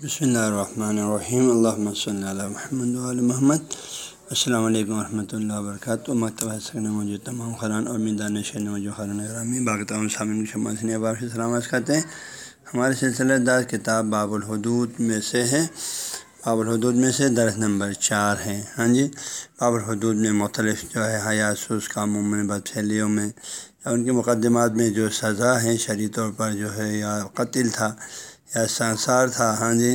بسم اللہ الرحمن الرحیم اللہ صلی اللہ محمد علیہ محمد السلام علیکم ورحمۃ اللہ وبرکاتہ مکتبہ سکن موجود تمام خران اور میدان شہر موجود خران گرامی باغ تمام سامعین شمع بار سے سلامت کرتے ہیں ہمارے سلسلہ دار کتاب باب الحدود میں سے ہے باب الحدود میں سے درخت نمبر چار ہے ہاں جی باب الحدود میں مختلف جو ہے حیاسوس کاموں میں بدفیلیوں میں یا ان کے مقدمات میں جو سزا ہے شرعی طور پر جو ہے یا قتل تھا یا سانسار تھا ہاں جی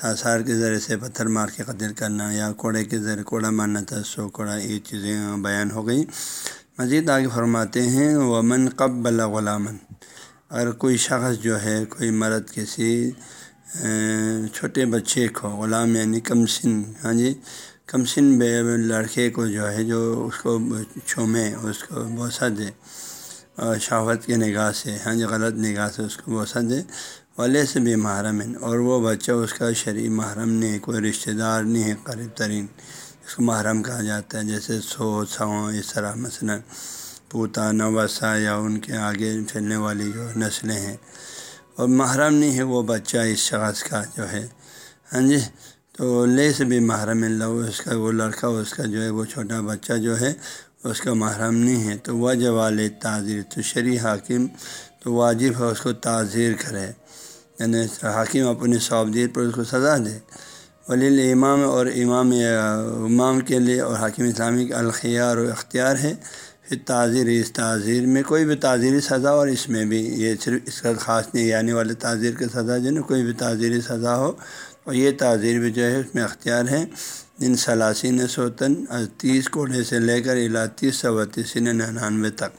سانسار کے ذریعے سے پتھر مار کے قتل کرنا یا کوڑے کے ذریعے کوڑا مارنا تھا، سو کوڑا یہ چیزیں بیان ہو گئی مزید آگے فرماتے ہیں، ومن قب غلامن اگر کوئی شخص جو ہے، کوئی مرد کسی چھوٹے بچے کو، غلام یعنی کم سن ہاں جی کم سن بے لڑکے کو جو ہے، جو اس کو چھومے، اس کو بوسہ دے شہوت کے نگاہ سے ہاں جی غلط نگاہ سے اس کو بوسہ دے والے سے بھی محرم ہے اور وہ بچہ اس کا شرعی محرم نہیں ہے کوئی رشتہ دار نہیں ہے، قریب ترین۔ اس کو محرم کہا جاتا ہے، جیسے سو سو اس طرح، مثلا پوتا نوسا یا ان کے آگے چلنے والی جو نسلیں ہیں۔ اور محرم نہیں ہے، وہ بچہ اس شخص کا جو ہے۔ ہاں جی؟ تو لے سے بھی محرم اللہ اس کا، وہ لڑکا، اس کا جو ہے، وہ چھوٹا بچہ جو ہے، اس کا محرم نہیں ہے۔ تو وہ جوال تعزیر تو شرع حاکم تو واجب ہے اس کو تعزیر کرے۔ یعنی حاکم اپنی صابدیر پر اس کو سزا دے۔ ولی امام اور امام امام کے لیے اور حاکم اسلامی کا الخیار و اختیار ہے۔ پھر تعزیر اس تعزیر میں کوئی بھی تعزیری سزا اور اس میں بھی یہ صرف اس کا خاص نہیں یعنی والے تعزیر کی سزا جو نا، کوئی بھی تعزیری سزا ہو۔ اور یہ تعزیر بھی جو ہے اس میں اختیار ہے ان سلاسین سوتن تیس کوڑے سے لے کر الا تیس سو تیسین ننانوے تک۔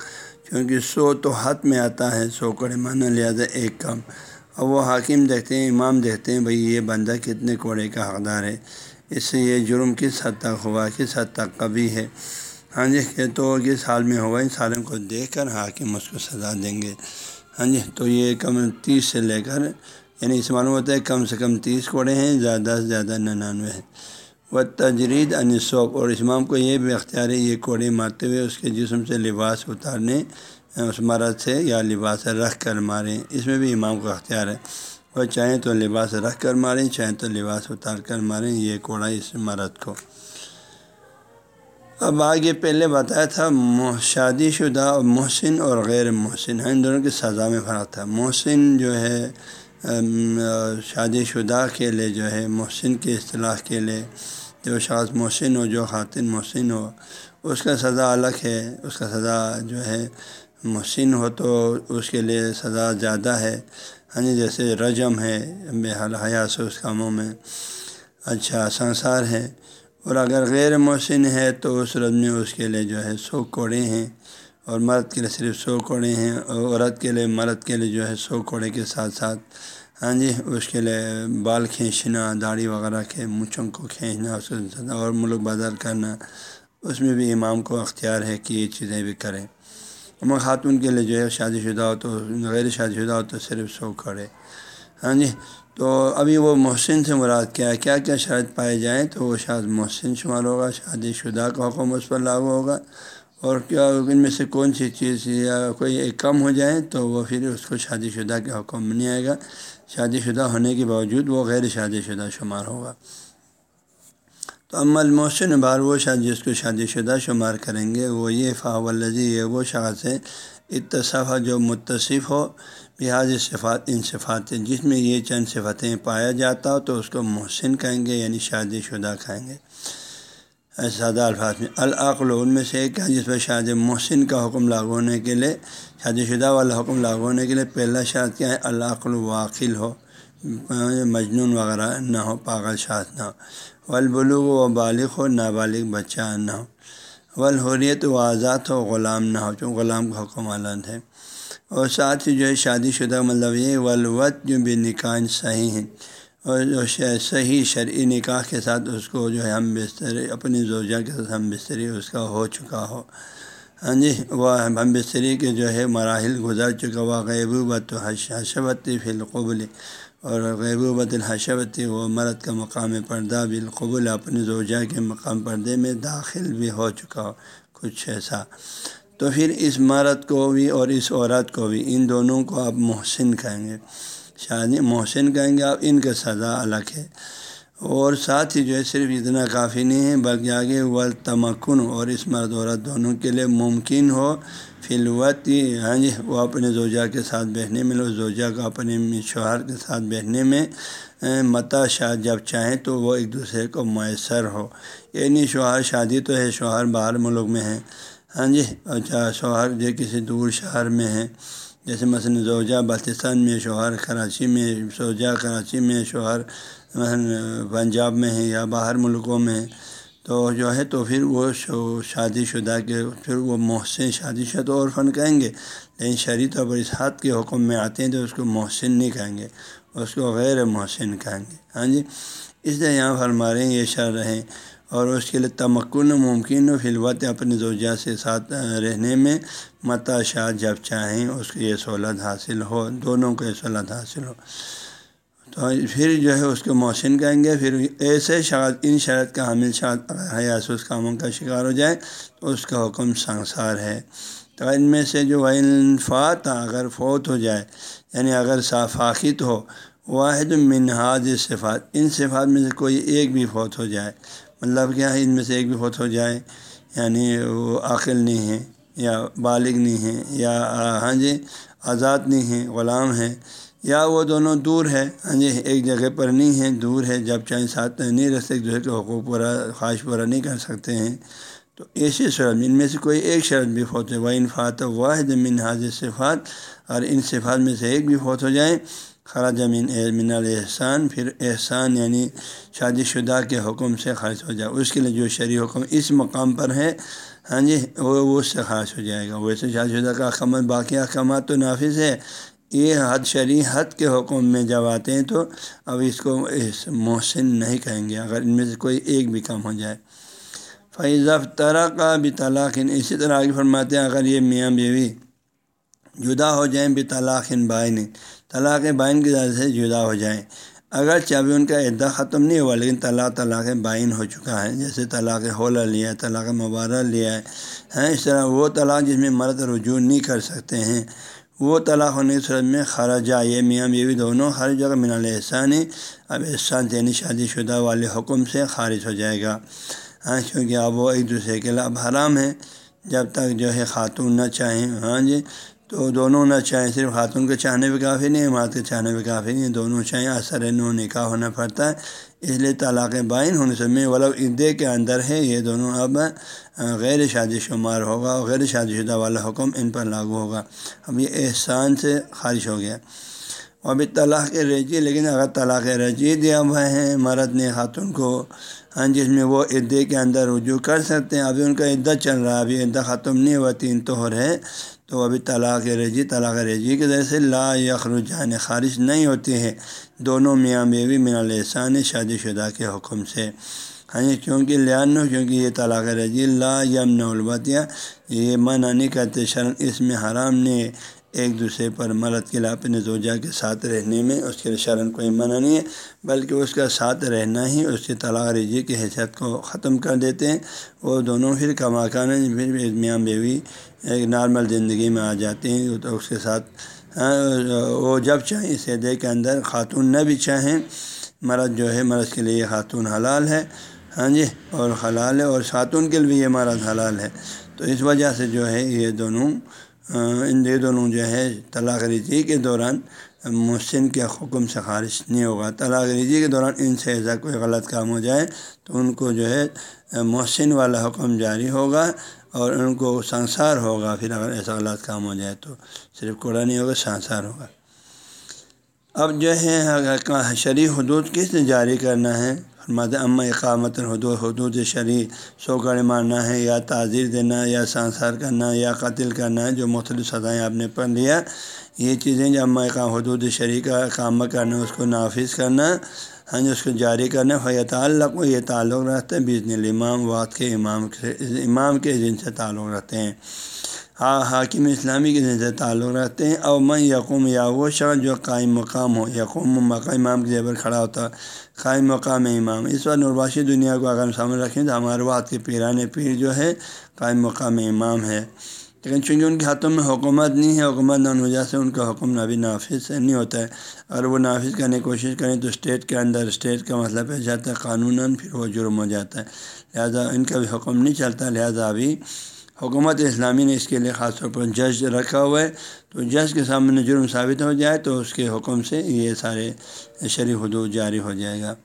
کیونکہ سو تو حد میں آتا ہے، سو کوڑے مانا لہٰذا ایک کم۔ اور وہ حاکم دیکھتے ہیں، امام دیکھتے ہیں بھئی یہ بندہ کتنے کوڑے کا حقدار ہے۔ اس سے یہ جرم کس حد تک ہوا، کس حد تک کبھی ہے؟ ہاں جی کہ تو کس حال میں ہوا ان سالوں کو دیکھ کر حاکم اس کو سزا دیں گے۔ ہاں جی تو یہ کم تیس سے لے کر یعنی اس معلوم ہوتا ہے کم سے کم تیس کوڑے ہیں، زیادہ سے زیادہ ننانوے ہیں۔ وہ تجرید انصوب اور اسمام کو یہ بھی اختیار ہے، یہ کوڑے مارتے ہوئے اس کے جسم سے لباس اتارنے، اس مرد سے یا لباس رکھ کر ماریں، اس میں بھی امام کو اختیار ہے۔ وہ چاہیں تو لباس رکھ کر ماریں، چاہیں تو لباس اتار کر ماریں، یہ کوڑا اس مرد کو۔ اب آگے پہلے بتایا تھا شادی شدہ محسن اور غیر محسن ہاں ان دونوں کی سزا میں فرق تھا۔ محسن جو ہے شادی شدہ کے لیے جو ہے، محسن کی اصطلاح کے لیے جو شخص محسن ہو، جو خاتون محسن ہو، اس کا سزا الگ ہے۔ اس کا سزا جو ہے محسن ہو تو اس کے لیے سزا زیادہ ہے۔ ہاں جی جیسے رجم ہے بے حال حیاس اس کاموں میں اچھا سنسار ہے۔ اور اگر غیر محسن ہے تو اس رد میں اس کے لیے جو ہے سو کوڑے ہیں۔ اور مرد کے لیے صرف سو کوڑے ہیں، اور عورت کے لیے، مرد کے لیے جو ہے سو کوڑے کے ساتھ ساتھ ہاں جی اس کے لیے بال کھینچنا، داڑھی وغیرہ کے مچھوں کو کھینچنا، اس کو اور ملک بدل کرنا، اس میں بھی امام کو اختیار ہے کہ یہ چیزیں بھی کریں۔ عمر خاتون کے لیے جو ہے، شادی شدہ ہو تو، غیر شادی شدہ ہو تو صرف سو کھڑے۔ ہاں جی تو ابھی وہ محسن سے مراد کیا ہے؟ کیا کیا شاید پائے جائیں تو وہ شاید محسن شمار ہوگا، شادی شدہ کا حکم اس پر لاگو ہوگا۔ اور کیا ان میں سے کون سی چیز یا کوئی ایک کم ہو جائے تو وہ پھر اس کو شادی شدہ کے حکم نہیں آئے گا۔ شادی شدہ ہونے کے باوجود وہ غیر شادی شدہ شمار ہوگا۔ تو عمل محسن بار وہ شاید جس کو شادی شدہ شمار کریں گے، وہ یہ فاولزی یہ وہ شخص ہے اتصفہ جو متصف ہو لہٰذ صفات، ان صفات جس میں یہ چند صفتیں پایا جاتا ہو تو اس کو محسن کہیں گے یعنی شادی شدہ کہیں گے۔ سادہ الفاظ میں العقل ان میں سے ایک ہے جس پر شاد محسن کا حکم لاگو ہونے کے لیے شادی شدہ والا حکم لاگو ہونے کے لیے پہلا شاد کیا ہے، العقل واقل ہو۔ مجنون وغیرہ نہ ہو، پاگل شاد نہ ہو۔ ولبلوغ و بالغ ہو، نابالغ بچہ نہ ہو۔ ولحریت و آزاد ہو، غلام نہ ہو، چونکہ غلام کا حکم علد ہے۔ اور ساتھ ہی جو ہے، شادی شدہ مطلب یہ ولوت جو بھی نکاح صحیح ہیں اور جو صحیح شرعی نکاح کے ساتھ اس کو جو ہے ہم بستری اپنی زوجہ کے ساتھ ہم بستری اس کا ہو چکا ہو۔ ہاں جی وہ ہم بستری کے جو ہے مراحل گزر چکا۔ ہوا غیبوبت و حشبتی فی القبل۔ اور غیبوبت الحشبتی وہ مرد کا مقام پردہ بالقبول اپنے زوجہ کے مقام پردے میں داخل بھی ہو چکا ہو۔ کچھ ایسا۔ تو پھر اس مرد کو بھی اور اس عورت کو بھی ان دونوں کو آپ محسن کہیں گے۔ شادی محسن کہیں گے، آپ ان کا سزا الگ ہے۔ اور ساتھ ہی جو ہے، صرف اتنا کافی نہیں ہے، بلکہ آگے و تمکن اور اس مرد عورت دونوں کے لیے ممکن ہو۔ فی الوقت ہاں جی وہ اپنے زوجہ کے ساتھ بیٹھنے میں زوجہ کو اپنے شوہر کے ساتھ بیٹھنے میں متا شاہ جب چاہیں تو وہ ایک دوسرے کو میسر ہو۔ یعنی شوہر شادی تو ہے، شوہر باہر ملک میں ہے۔ ہاں جی اچھا شوہر جو کسی دور شہر میں ہے۔ جیسے مثلاً زوجہ بلتستان میں شوہر، کراچی میں زوجہ، کراچی میں شوہر، مثلاً پنجاب میں ہے یا باہر ملکوں میں ہے تو جو ہے تو پھر وہ شادی شدہ کے پھر وہ محسن شادی شدہ اور فن کہیں گے، لیکن شرعی طور پر اس کے حکم میں آتے ہیں تو اس کو محسن نہیں کہیں گے، اس کو غیر محسن کہیں گے۔ ہاں جی؟ اس لیے یہاں فرما رہے ہیں، یہ شر رہیں اور اس کے لیے تمکن ممکن و فلوت اپنے زوجہ سے ساتھ رہنے میں۔ متا شاہ جب چاہیں اس کو یہ سہولت حاصل ہو، دونوں کو یہ سہولت حاصل ہو۔ تو پھر جو ہے اس کو محسن کہیں گے، پھر ایسے شاید، ان شرط کا حامل شاید حیاس اس کاموں کا شکار ہو جائے، تو اس کا حکم سنسار ہے۔ تو ان میں سے جو انفات اگر فوت ہو جائے یعنی اگر صافاقت ہو، واحد منہاج صفات ان صفات میں سے کوئی ایک بھی فوت ہو جائے۔ مطلب کیا ہے، ان میں سے ایک بھی فوت ہو جائے یعنی وہ عقل نہیں ہے یا بالغ نہیں ہے یا ہاں جی آزاد نہیں ہے، غلام ہے، یا وہ دونوں دور ہے ہاں جی ایک جگہ پر نہیں ہے، دور ہے، جب چاہیں ساتھ نہیں رہ سکتے دوسرے کے حقوق پورا، خواہش پورا نہیں کر سکتے ہیں۔ تو ایسی شرط، ان میں سے کوئی ایک شرط بھی فوت ہے وہ انفات واحد من حاضر صفات اور ان صفات میں سے ایک بھی فوت ہو جائیں خراج من من الحسان پھر احسان یعنی شادی شدہ کے حکم سے خارج ہو جائے۔ اس کے لیے جو شرعی حکم اس مقام پر ہے ہاں جی وہ اس سے خارج ہو جائے گا۔ ویسے شادی شدہ کا احکامات باقی احکامات تو نافذ ہے یہ حد شرعی حد کے حکم میں جب آتے ہیں تو اب اس کو محسن نہیں کہیں گے، اگر ان میں سے کوئی ایک بھی کم ہو جائے۔ فیض طرح کا بھی طلاق اسی طرح آگے فرماتے ہیں، اگر یہ میاں بیوی جدا ہو جائیں بھی طلاق بائن طلاق بائن کی ذریعے سے جدا ہو جائیں۔ اگر ابھی ان کا عدہ ختم نہیں ہوا، لیکن طلاق طلاق بائن ہو چکا ہے۔ جیسے طلاق ہولا لیا ہے، طلاق مبارہ لیا ہے۔ ہاں اس طرح وہ طلاق جس میں مرد رجوع نہیں کر سکتے ہیں، وہ طلاق ہونے کی صورت میں خراجہ یہ میاں بیوی دونوں ہر جگہ من الحسان اب احسان یعنی شادی شدہ والے حکم سے خارج ہو جائے گا۔ ہاں کیونکہ اب وہ ایک دوسرے کے لیے اب حرام ہے جب تک جو ہے خاتون نہ چاہیں۔ ہاں جی تو دونوں نہ چاہیں، صرف خاتون کے چاہنے بھی کافی نہیں مرد کے چاہنے بھی کافی نہیں۔ دونوں چاہیں اثر نو نکاح ہونا پڑتا ہے۔ اس لیے طلاق بائن ہونے سے میں ولو عدے کے اندر ہے، یہ دونوں اب غیر شادی شمار ہوگا اور غیر شادی شدہ والا حکم ان پر لاگو ہوگا۔ اب یہ احسان سے خارج ہو گیا۔ ابھی طلاق رجی لیکن اگر طلاق رجی دیا ہوا ہے، مرد نے خاتون کو ہاں جس میں وہ عدے کے اندر رجوع کر سکتے ہیں۔ ابھی ان کا عدت چل رہا ہے، ابھی عدہ ختم نہیں ہوا، تین توہر ہے۔ تو ابھی طلاق رجی طلاق رجی کے ذریعے سے لا یخرجان، خارج نہیں ہوتی ہے دونوں میاں بیوی من الحسان شادی شدہ کے حکم سے۔ ہاں جی، کیونکہ لیان کیونکہ یہ طلاق رضی اللہ یمن البتیہ یہ منع نہیں کرتے شرم اس میں حرام نے ایک دوسرے پر مرد کے لیے اپنے زوجہ کے ساتھ رہنے میں اس کے لیے شرم کوئی منع نہیں ہے، بلکہ اس کا ساتھ رہنا ہی اس کی طلاق رضی کی حیثیت کو ختم کر دیتے ہیں۔ وہ دونوں پھر کما کر پھر میاں بیوی ایک نارمل زندگی میں آ جاتے ہیں تو اس کے ساتھ ہاں، وہ جب چاہیں اس عہدے کے اندر خاتون نہ بھی چاہیں مرد جو ہے مرد کے لیے یہ خاتون حلال ہے۔ ہاں جی اور حلال ہے، اور خاتون کے لیے یہ مرد حلال ہے۔ تو اس وجہ سے جو ہے، یہ دونوں ان یہ دونوں جو ہے، طلاق ریزی کے دوران محسن کے حکم سے خارج نہیں ہوگا۔ طلاق ریزی کے دوران ان سے ایسا کوئی غلط کام ہو جائے، تو ان کو جو ہے، محسن والا حکم جاری ہوگا۔ اور ان کو سنسار ہوگا، پھر اگر ایسا غلط کام ہو جائے تو صرف کوڑا نہیں ہوگا، سنسار ہوگا۔ اب جو ہے شرع حدود کس نے جاری کرنا ہے؟ مد اماں اقامت حدود حدود شرع سو گڑھ مارنا ہے، یا تعزیر دینا، یا سانسار کرنا، یا قتل کرنا ہے، جو مختلف سزائیں آپ نے پڑھ لیا۔ یہ چیزیں جو اماں اقام حدود شرع کا کام کرنا اس کو نافذ کرنا ہاں جی اس کو جاری کرنا فی تعلق یہ تعلق رکھتے ہیں بیچ الامام وقت کے امام سے امام کے جن سے تعلق رکھتے ہیں۔ ہاں حاکم اسلامی کے دن سے تعلق رکھتے ہیں۔ اور میں یقوم، یا وہ شخص جو قائم مقام ہو، یقوم مقام امام کے زیبر کھڑا ہوتا، قائم مقام امام۔ اس وقت نرباشی دنیا کو اگر ہم سامنے رکھیں تو ہمارے بات کے پیران پیر جو ہے، قائم مقام امام ہے۔ لیکن چونکہ ان کے ہاتھوں میں حکومت نہیں ہے، حکومت نہ وجہ سے ان کا حکم نبی نافذ نہیں ہوتا ہے۔ اگر وہ نافذ کرنے کی کوشش کریں تو اسٹیٹ کے اندر اسٹیٹ کا مسئلہ پیش جاتا ہے قانون پھر وہ جرم ہو جاتا ہے۔ لہٰذا ان کا بھی حکم نہیں چلتا، لہٰذا ابھی حکومت اسلامی نے اس کے لیے خاص طور پر جج رکھا ہوا ہے۔ تو جج کے سامنے جرم ثابت ہو جائے تو اس کے حکم سے یہ سارے شرح حدود جاری ہو جائے گا۔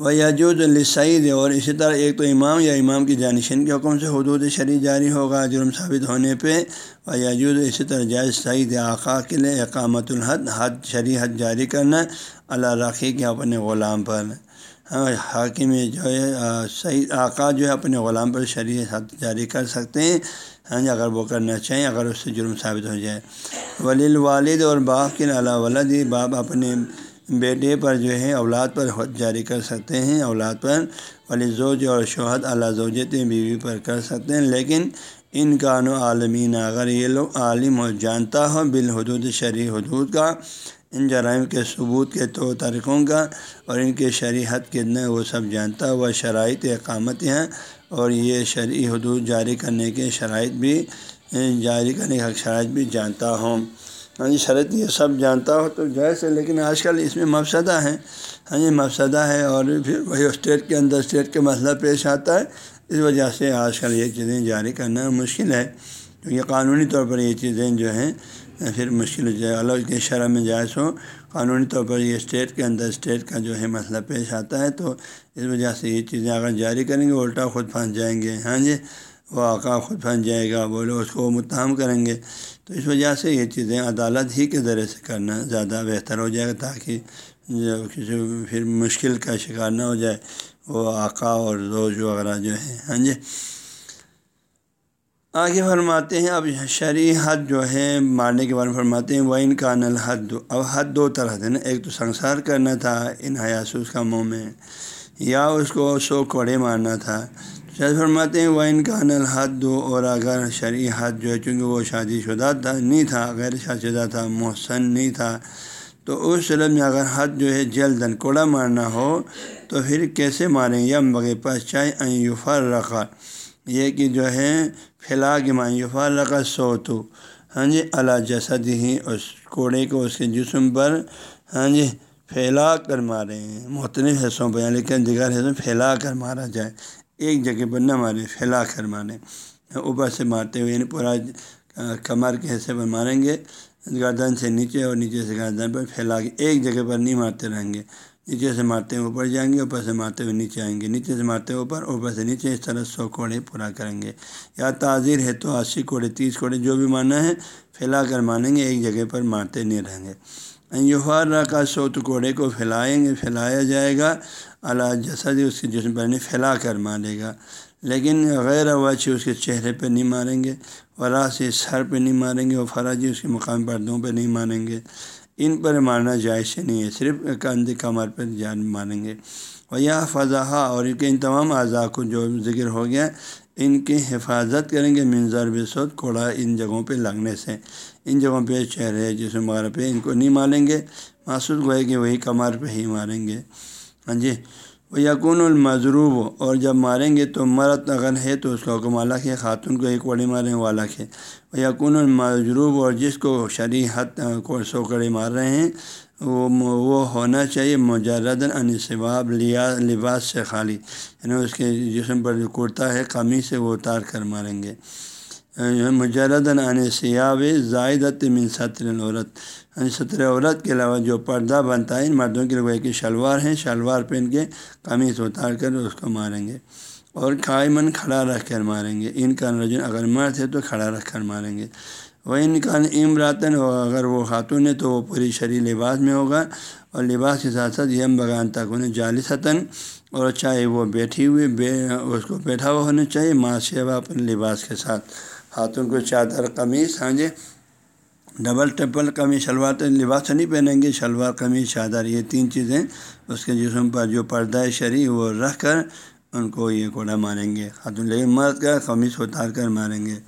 وہ یاجود السعید اور اسی طرح ایک تو امام یا امام کی جانشین کے حکم سے حدود شرع جاری ہوگا، جرم ثابت ہونے پہ۔ و یاجود اسی طرح جائز سعید آقا کے لیے اقامت الحد، حد شرع حد جاری کرنا اللہ راخی کے اپنے غلام پر۔ ہاں حاکم جو ہے سعید آقا جو ہے، اپنے غلام پر شرع حد جاری کر سکتے ہیں۔ ہاں اگر وہ کرنا چاہیں، اگر اس سے جرم ثابت ہو جائے۔ ولیل والد اور باپ کے اللہ ولادی باپ اپنے بیٹے پر جو ہے اولاد پر حد جاری کر سکتے ہیں، اولاد پر ولی زوج اور شہد اللہ زوجت بیوی پر کر سکتے ہیں، لیکن ان قانو عالمین اگر یہ لوگ عالم ہو جانتا ہو بالحدود شرعی حدود کا، ان جرائم کے ثبوت کے طور طریقوں کا اور ان کے شریحت کتنے وہ سب جانتا ہوا شرائط اقامت ہیں اور یہ شرعی حدود جاری کرنے کے شرائط بھی، جاری کرنے کے شرائط بھی جانتا ہوں۔ ہاں جی شرط یہ سب جانتا ہو تو جائز ہے، لیکن آج کل اس میں مفسدہ ہے ہاں جی مفسدہ ہے اور پھر وہی اسٹیٹ کے اندر اسٹیٹ کے مسئلہ پیش آتا ہے۔ اس وجہ سے آج کل یہ چیزیں جاری کرنا مشکل ہے۔ کیونکہ قانونی طور پر یہ چیزیں جو ہیں، پھر مشکل ہو جائے۔ الگ کے شرح میں جائز ہو، قانونی طور پر یہ اسٹیٹ کے اندر اسٹیٹ کا جو ہے مسئلہ پیش آتا ہے، تو اس وجہ سے یہ چیزیں اگر جاری کریں گے، الٹا خود پھنس جائیں گے۔ ہاں جی وہ آقا خود پھنس جائے گا، وہ لوگ اس کو متہم کریں گے۔ تو اس وجہ سے یہ چیزیں عدالت ہی کے ذریعے سے کرنا زیادہ بہتر ہو جائے گا تاکہ جو کسی پھر مشکل کا شکار نہ ہو جائے، وہ آقا اور روز وغیرہ جو ہے ہاں جی؟ آگے فرماتے ہیں، اب شرعی حد جو ہے مارنے کے بارے میں فرماتے ہیں وہ ان کا نل حد اب حد دو طرح تھے نا، ایک تو سنسار کرنا تھا ان حیاسوس کا منہ میں یا اس کو سو کوڑے مارنا تھا۔ شاید فرماتے ہیں وہ ان کا دو اور اگر شرعی حد جو ہے، چونکہ وہ شادی شدہ تھا، نہیں تھا، غیر شادی شدہ تھا، محسن نہیں تھا، تو اس صورت میں اگر حد جو ہے جلدن کوڑا مارنا ہو، تو پھر کیسے ماریں؟ یم بغیر پاس چاہے یوفر رکھا یہ کہ جو ہے، پھیلا کے مائیں یوفر رکھا سو تو ہاں جی اللہ جسد ہی اس کوڑے کو اس کے جسم پر ہاں جی پھیلا کر ماریں۔ مختلف حصوں پہ یعنی لیکن دیگر حصوں پھیلا کر مارا جائے۔ ایک جگہ پر نہ ماریں پھیلا کر ماریں اوپر سے مارتے ہوئے یعنی پورا کمر کے حصے پر ماریں گے، گردن سے نیچے اور نیچے سے گردن پر پھیلا کے ایک جگہ پر نہیں مارتے رہیں گے۔ نیچے سے مارتے ہوئے اوپر جائیں گے، اوپر سے مارتے ہوئے نیچے آئیں گے۔ نیچے سے مارتے ہوئے اوپر اوپر سے نیچے، اس طرح سو کوڑے پورا کریں گے۔ یا تعزیر ہے تو اسی کوڑے، تیس کوڑے جو بھی مارنا ہے، پھیلا کر مانیں گے، ایک جگہ پر مارتے نہیں رہیں گے۔ یوہار کا سوت کوڑے کو پھیلائیں گے، پھیلایا جائے گا۔ اللہ جسد اس کے جسم پر نہیں، پھیلا کر مارے گا۔ لیکن غیر وجہ اس کے چہرے پہ نہیں ماریں گے ورا سے سر پہ نہیں ماریں گے اور فراجی اس کے مقام پردوں پہ نہیں ماریں گے۔ ان پر مارنا جائز نہیں ہے، صرف کندھ کمر پر جان ماریں گے۔ اور یہ فضا اور ان کے ان تمام اعضاء کو جو ذکر ہو گیا، ان کی حفاظت کریں گے۔ منظر بسود کوڑا ان جگہوں پہ لگنے سے، ان جگہوں پہ چہرے جسم وغیرہ پہ ان کو نہیں ماریں گے۔ محسوس گوئے کہ وہی کمر پہ ہی ماریں گے۔ ہاں جی۔ وہ یقون المضروب اور جب ماریں گے تو مرد اگر ہے تو اس کا حکم الگ ہے خاتون کو ایک کوڑی ماریں والا ہے وہ یقون المضروب اور جس کو شرح حت کو سوکڑے مار رہے ہیں، وہ وہ ہونا چاہیے مجرد انصباب لیا، لباس سے خالی۔ یعنی اس کے جسم پر جو کرتا ہے کمی سے وہ اتار کر ماریں گے۔ مجرد ان سیاب زائدت من سطر العورت۔ سطر عورت کے علاوہ جو پردہ بنتا ہے، ان مردوں کے لوگ کہ شلوار ہیں، شلوار پہن کے قمیص اتار کر اس کو ماریں گے اور قائمن کھڑا رکھ کر ماریں گے۔ ان کا رجن اگر مرد ہے تو کھڑا رکھ کر ماریں گے۔ وہ ان کا امراتن اگر وہ خاتون ہے تو وہ پوری شرع لباس میں ہوگا اور لباس کے ساتھ ساتھ یم بغان تک انہیں جالی ستن اور چاہے وہ بیٹھی ہوئی، بے، اس کو بیٹھا ہوا ہونا چاہیے، ماں شیوا اپنے لباس کے ساتھ۔ خاتون کو چادر، قمیص ہاں جی ڈبل ٹپل قمیص، شلوار تو لباس نہیں پہنیں گے، شلوار، قمیص، چادر، یہ تین چیزیں اس کے جسم پر جو پردہ شرع وہ رکھ کر ان کو یہ کوڑا ماریں گے۔ خاتون لیکن مرد کا قمیص اتار کر ماریں گے۔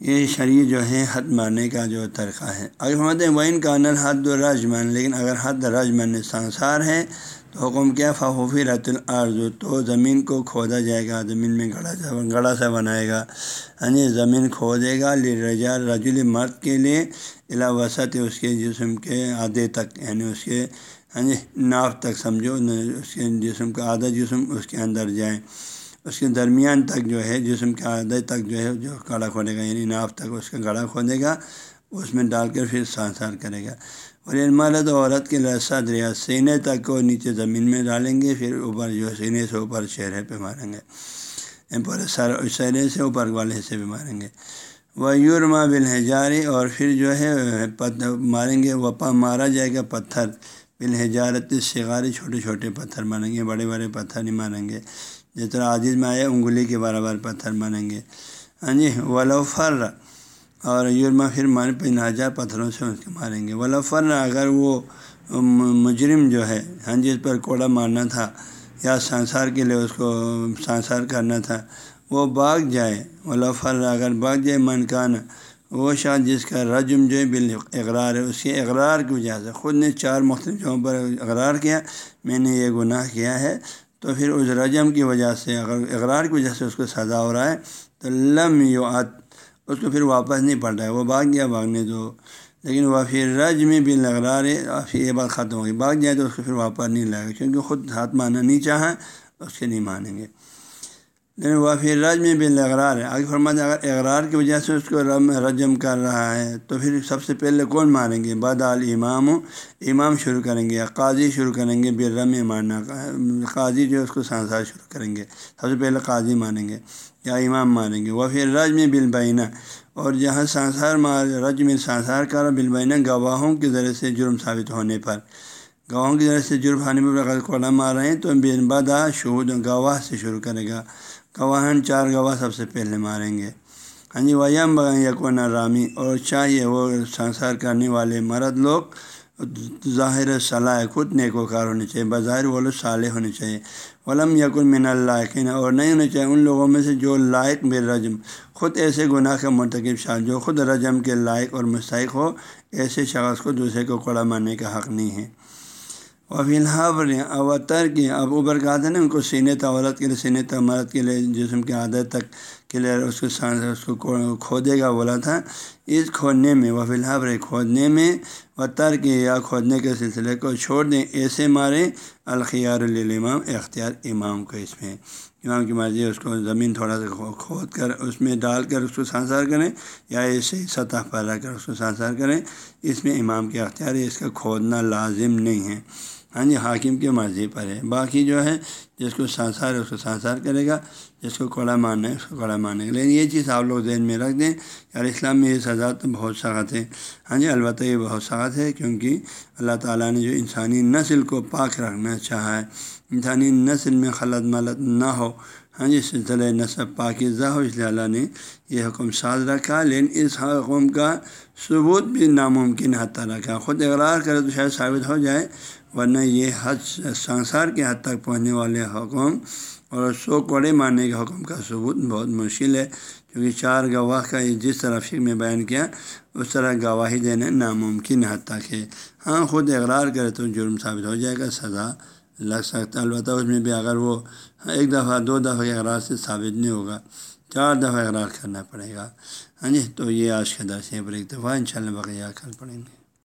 یہ شرع جو ہے حد مارنے کا جو طریقہ ہے۔ اگر ہمارے وین کا نل حد و رجمان لیکن اگر حد رجمن سنسار ہے تو حکم کیا فحوفی رت العرض تو زمین کو کھودا جائے گا، زمین میں گڑا گڑا سا بنائے گا۔ ہاں جی زمین کھودے گا رجا رجول مرد کے لیے، الا وسط اس کے جسم کے آدھے تک یعنی اس کے ہاں جی ناف تک سمجھو اس کے جسم کا آدھا جسم اس کے اندر جائے۔ اس کے درمیان تک جو ہے، جسم کے آدھے تک جو ہے، جو گڑا کھودے گا یعنی ناف تک اس کا گڑا کھودے گا۔ اس میں ڈال کر پھر سانسار کرے گا۔ اور یہ مرد عورت کے لسا دریا سینے تک کو نیچے زمین میں ڈالیں گے، پھر اوپر جو سینے سے اوپر چہرے پہ ماریں گے۔ یعنی پورے سر سہرے سے اوپر والے حصے پہ ماریں گے۔ وہ یورما بالحجاری اور پھر جو ہے ماریں گے وپا مارا جائے گا پتھر۔ بالحجارت شغاری چھوٹے چھوٹے پتھر ماریں گے، بڑے بڑے پتھر نہیں ماریں گے۔ جس طرح عاجز میں آئے انگلی کے برابر پتھر ماریں گے۔ ہاں جی ولوفر اور یورما پھر مارے پن ہزار پتھروں سے اس کے ماریں گے۔ ولافر اگر وہ مجرم جو ہے ہاں جی، جس پر کوڑا مارنا تھا یا سانسار کے لیے اس کو سانسار کرنا تھا، وہ باغ جائے۔ ولافر اگر باغ جائے منکان وہ شاہ جس کا رجم جو ہے بال اقرار ہے، اس کے اقرار کی وجہ سے۔ خود نے چار مختلف جگہوں پر اقرار کیا، میں نے یہ گناہ کیا ہے۔ تو پھر اس رجم کی وجہ سے، اگر اقرار کی وجہ سے اس کو سزا ہو رہا ہے، تو لم یو اس کو پھر واپس نہیں پڑتا رہا ہے وہ بھاگ گیا بھاگنے دو لیکن وہ پھر رج میں بھی لگ رہا ہے پھر یہ بات ختم ہوگی بھاگ جائے تو اس کو پھر واپس نہیں لگے گا کیونکہ خود ہاتھ ماننا نہیں چاہا اس کے نہیں مانیں گے۔ لیکن وہ پھر رج میں بھی ہے۔ آگے فرماتے اگر اقرار کی وجہ سے اس کو رجم کر رہا ہے، تو پھر سب سے پہلے کون ماریں گے؟ بد امام امام شروع کریں گے یا قاضی شروع کریں گے؟ بے رم مارنا، قاضی جو ہے اس کو سانسار شروع کریں گے۔ سب سے پہلے قاضی مانیں گے یا امام مانیں گے۔ وہ پھر رج میں بالبینہ۔ اور جہاں سانسار مار رج میں سانسار کا بالبینہ گواہوں کے ذریعے سے جرم ثابت ہونے پر۔ گواہوں کی ذریعے سے جرم ہونے پر اگر کوڑا مار رہے ہیں، تو بن بدا شہود گواہ سے شروع کرے گا۔ گواہن چار گواہ سب سے پہلے ماریں گے۔ ہاں جی ویم یقون رامی۔ اور چاہیے وہ سنسار کرنے والے مرد لوگ ظاہر صلاح خود نیک وکار ہونے چاہیے، بظاہر وہ لوگ صالح ہونے چاہیے۔ ولم یقن من اللہ اور نہیں ہونے چاہیے ان لوگوں میں سے جو لائق بے رجم۔ خود ایسے گناہ کا مرتکب شاہ، جو خود رجم کے لائق اور مستحق ہو، ایسے شخص کو دوسرے کو کوڑا مارنے کا حق نہیں ہے۔ اور فی الحبر اوتر کی اب اوبر کہا ہیں نا ان کو سینے عورت کے لیے، سینے مرد کے لیے جسم کے عادت تک کے لیے اس کو سانس اس کو کھودے گا بولا تھا۔ اس کھودنے میں، وہ فی الحال کھودنے میں و تر کے یا کھودنے کے سلسلے کو چھوڑ دیں، ایسے مارے۔ الخیار الامام اختیار امام کو اس میں۔ امام کی مرضی اس کو زمین تھوڑا سا کھود کر اس میں ڈال کر اس کو سانسار کریں یا ایسے سطح پر رکھ کر اس کو سانسار کریں۔ اس میں امام کے اختیار ہے، اس کا کھودنا لازم نہیں ہے۔ ہاں جی حاکم کی مرضی پر ہے۔ باقی جو ہے، جس کو سانسار ہے، اس کو سانسار کرے گا۔ جس کو کوڑا مارنا ہے، اس کو کوڑا مارنے گا لیکن یہ چیز آپ لوگ ذہن میں رکھ دیں یار، اسلام میں یہ سزا تو بہت سخت ہے۔ ہاں جی البتہ یہ بہت سخت ہے کیونکہ اللہ تعالیٰ نے جو انسانی نسل کو پاک رکھنا چاہا ہے، انسانی نسل میں خلط ملت نہ ہو۔ ہاں جی سلسلہ نصب پاکیزہ ہو اس لیے اللہ نے یہ حکم ساز رکھا لیکن اس حکم کا ثبوت بھی ناممکن حد تک رکھا۔ خود اقرار کرے تو شاید ثابت ہو جائے، ورنہ یہ حد سنسار کے حد تک پہنچنے والے حکم اور سو کوڑے مارنے کے حکم کا ثبوت بہت مشکل ہے، کیونکہ چار گواہ کا جس طرح فکر میں بیان کیا، اس طرح گواہی دینا ناممکن حد تک ہے ہاں خود اقرار کرے تو جرم ثابت ہو جائے گا، سزا لگ سکتا ہے۔ البتہ اس میں بھی اگر وہ ایک دفعہ، دو دفعہ کے اقرار سے ثابت نہیں ہوگا، چار دفعہ اقرار کرنا پڑے گا۔ ہاں جی؟ تو یہ آج کا درس ہے پر اتفاق ان شاء اللہ بقیہ کل پڑیں گے۔